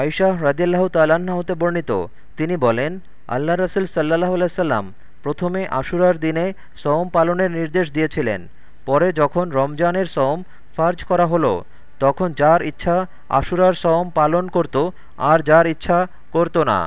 আয়শাহ রাজিয়াল্লাহ তাল্লাহ্ন হতে বর্ণিত। তিনি বলেন, আল্লাহ রসুল সাল্লাহ সাল্লাম প্রথমে আশুরার দিনে সওম পালনের নির্দেশ দিয়েছিলেন। পরে যখন রমজানের সওম ফার্জ করা হলো, তখন যার ইচ্ছা আশুরার সওম পালন করত, আর যার ইচ্ছা করত না।